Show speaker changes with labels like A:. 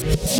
A: Bye.